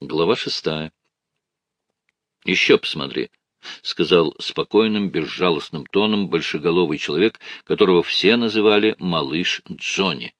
Глава шестая. «Еще посмотри», — сказал спокойным, безжалостным тоном большеголовый человек, которого все называли «малыш Джонни».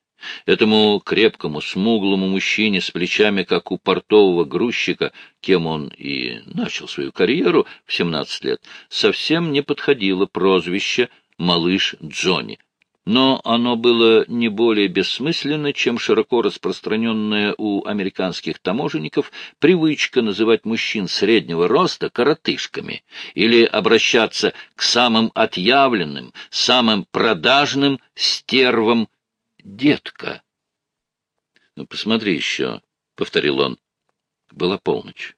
Этому крепкому, смуглому мужчине с плечами, как у портового грузчика, кем он и начал свою карьеру в 17 лет, совсем не подходило прозвище «малыш Джонни» но оно было не более бессмысленно, чем широко распространенная у американских таможенников привычка называть мужчин среднего роста коротышками или обращаться к самым отъявленным, самым продажным стервам детка. «Ну, — Посмотри еще, — повторил он. Была полночь.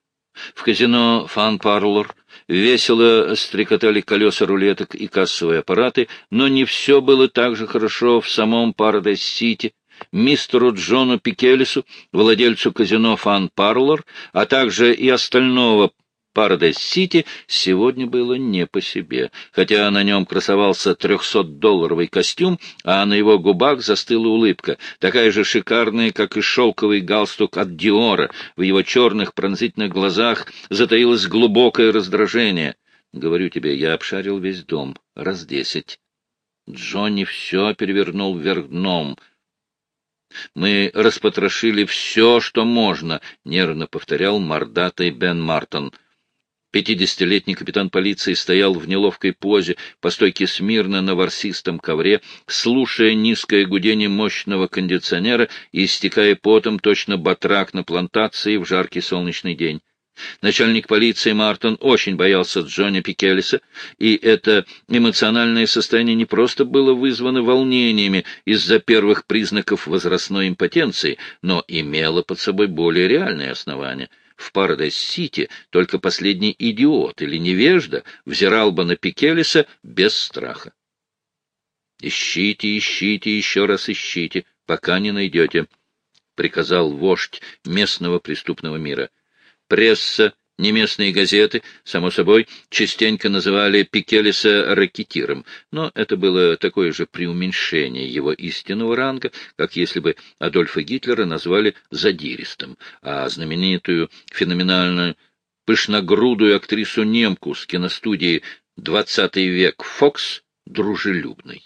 В казино «Фан Парлор» весело стрекотали колеса рулеток и кассовые аппараты, но не все было так же хорошо в самом Парадайз-Сити. Мистеру Джону Пикелесу, владельцу казино «Фан Парлор», а также и остального Парадайз-Сити сегодня было не по себе, хотя на нем красовался трехсотдолларовый костюм, а на его губах застыла улыбка, такая же шикарная, как и шелковый галстук от Диора. В его черных пронзительных глазах затаилось глубокое раздражение. Говорю тебе, я обшарил весь дом, раз десять. Джонни все перевернул вверх дном. «Мы распотрошили все, что можно», — нервно повторял мордатый Бен Мартон. Пятидесятилетний капитан полиции стоял в неловкой позе, по стойке смирно на ворсистом ковре, слушая низкое гудение мощного кондиционера и истекая потом точно батрак на плантации в жаркий солнечный день. Начальник полиции Мартон очень боялся Джонни Пикелиса, и это эмоциональное состояние не просто было вызвано волнениями из-за первых признаков возрастной импотенции, но имело под собой более реальные основания — в Парадайз-Сити только последний идиот или невежда взирал бы на Пикелиса без страха. «Ищите, ищите, еще раз ищите, пока не найдете», — приказал вождь местного преступного мира. «Пресса Неместные газеты, само собой, частенько называли Пикелиса ракетиром, но это было такое же преуменьшение его истинного ранга, как если бы Адольфа Гитлера назвали задиристом, а знаменитую феноменальную пышногрудую актрису-немку с киностудии «Двадцатый век» Фокс дружелюбной.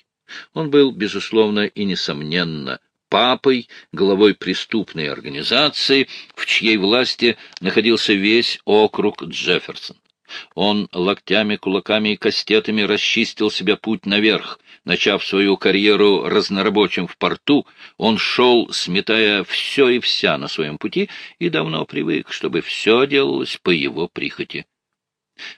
Он был, безусловно и несомненно, папой, главой преступной организации, в чьей власти находился весь округ Джефферсон. Он локтями, кулаками и кастетами расчистил себе путь наверх. Начав свою карьеру разнорабочим в порту, он шел, сметая все и вся на своем пути, и давно привык, чтобы все делалось по его прихоти.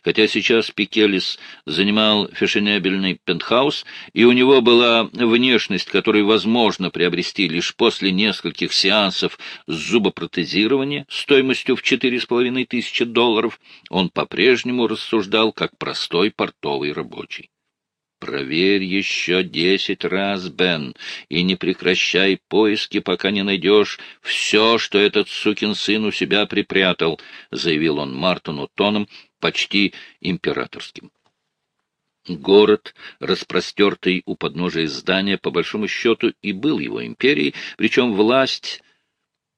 Хотя сейчас Пикелис занимал фешенебельный пентхаус, и у него была внешность, которую возможно приобрести лишь после нескольких сеансов зубопротезирования стоимостью в четыре с половиной тысячи долларов, он по-прежнему рассуждал как простой портовый рабочий. Проверь еще десять раз, Бен, и не прекращай поиски, пока не найдешь все, что этот сукин сын у себя припрятал, — заявил он Мартону тоном, почти императорским. Город, распростертый у подножия здания, по большому счету и был его империей, причем власть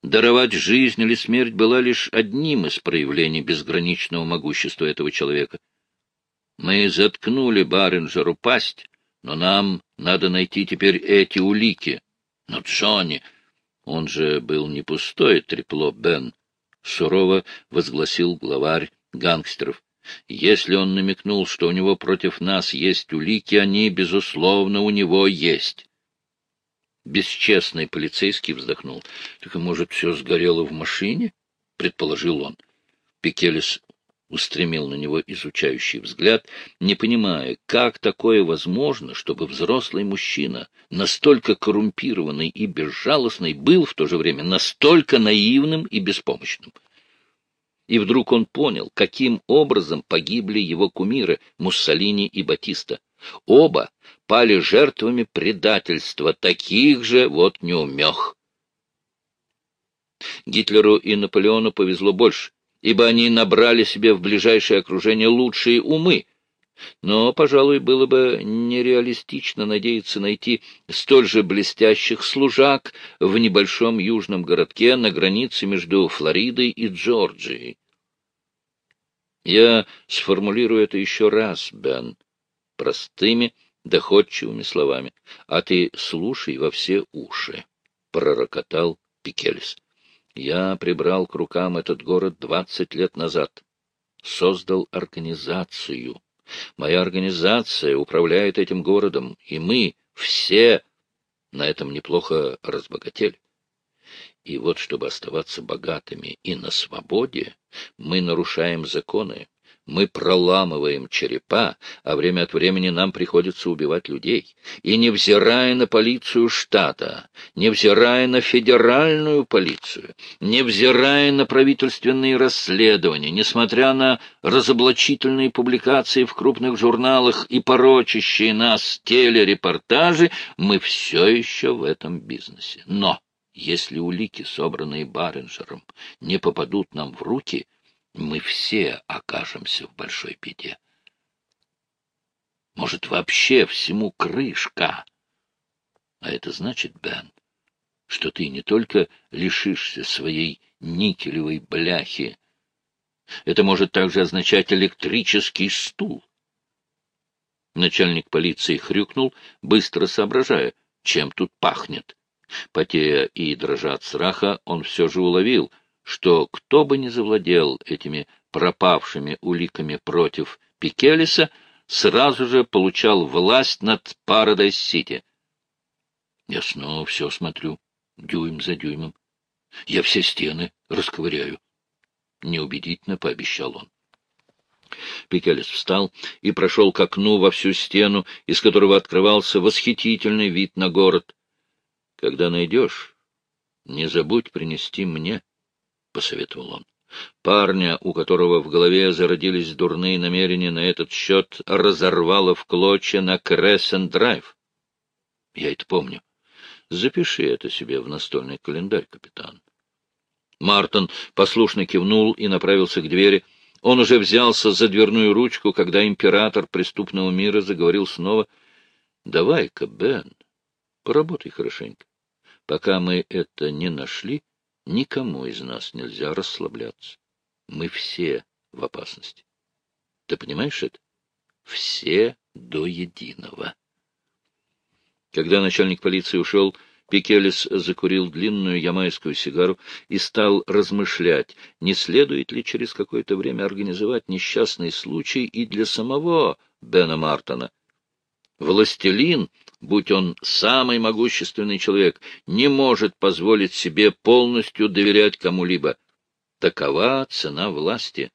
даровать жизнь или смерть была лишь одним из проявлений безграничного могущества этого человека. Мы заткнули Баринджеру пасть, но нам надо найти теперь эти улики. Но Джонни, он же был не пустой трепло Бен, сурово возгласил главарь гангстеров. Если он намекнул, что у него против нас есть улики, они, безусловно, у него есть. Бесчестный полицейский вздохнул. — Так, может, все сгорело в машине? — предположил он. Пикелес устремил на него изучающий взгляд, не понимая, как такое возможно, чтобы взрослый мужчина, настолько коррумпированный и безжалостный, был в то же время настолько наивным и беспомощным. И вдруг он понял, каким образом погибли его кумиры Муссолини и Батиста. Оба пали жертвами предательства, таких же вот неумех. Гитлеру и Наполеону повезло больше, ибо они набрали себе в ближайшее окружение лучшие умы. Но, пожалуй, было бы нереалистично надеяться найти столь же блестящих служак в небольшом южном городке на границе между Флоридой и Джорджией. Я сформулирую это еще раз, Бен, простыми, доходчивыми словами, а ты слушай во все уши, — пророкотал Пикелис. Я прибрал к рукам этот город двадцать лет назад, создал организацию, Моя организация управляет этим городом, и мы все на этом неплохо разбогатели. И вот, чтобы оставаться богатыми и на свободе, мы нарушаем законы, мы проламываем черепа, а время от времени нам приходится убивать людей. И невзирая на полицию штата, невзирая на федеральную полицию, невзирая на правительственные расследования, несмотря на разоблачительные публикации в крупных журналах и порочащие нас телерепортажи, мы все еще в этом бизнесе. Но если улики, собранные Барренджером, не попадут нам в руки — мы все окажемся в большой беде. Может, вообще всему крышка. А это значит, Бен, что ты не только лишишься своей никелевой бляхи, это может также означать электрический стул. Начальник полиции хрюкнул, быстро соображая, чем тут пахнет. Потея и дрожа от страха, он все же уловил — что кто бы ни завладел этими пропавшими уликами против Пикелиса, сразу же получал власть над Парадайз-Сити. Я снова все смотрю, дюйм за дюймом. Я все стены расковыряю. Неубедительно пообещал он. Пикелис встал и прошел к окну во всю стену, из которого открывался восхитительный вид на город. — Когда найдешь, не забудь принести мне — посоветовал он. Парня, у которого в голове зародились дурные намерения на этот счет, разорвало в клочья на Крессен-драйв. Я это помню. Запиши это себе в настольный календарь, капитан. Мартин послушно кивнул и направился к двери. Он уже взялся за дверную ручку, когда император преступного мира заговорил снова. — Давай-ка, Бен, поработай хорошенько. Пока мы это не нашли, Никому из нас нельзя расслабляться. Мы все в опасности. Ты понимаешь это? Все до единого. Когда начальник полиции ушел, Пикелес закурил длинную ямайскую сигару и стал размышлять, не следует ли через какое-то время организовать несчастный случай и для самого Бена Мартона. Властелин будь он самый могущественный человек, не может позволить себе полностью доверять кому-либо. Такова цена власти.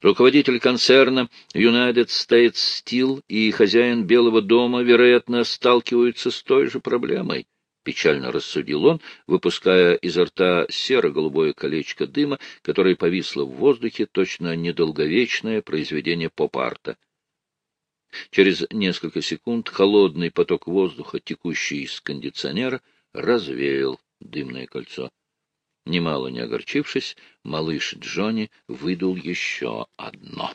Руководитель концерна United States Steel и хозяин Белого дома, вероятно, сталкиваются с той же проблемой. Печально рассудил он, выпуская изо рта серо-голубое колечко дыма, которое повисло в воздухе, точно недолговечное произведение поп-арта. Через несколько секунд холодный поток воздуха, текущий из кондиционера, развеял дымное кольцо. Немало не огорчившись, малыш Джонни выдул еще одно.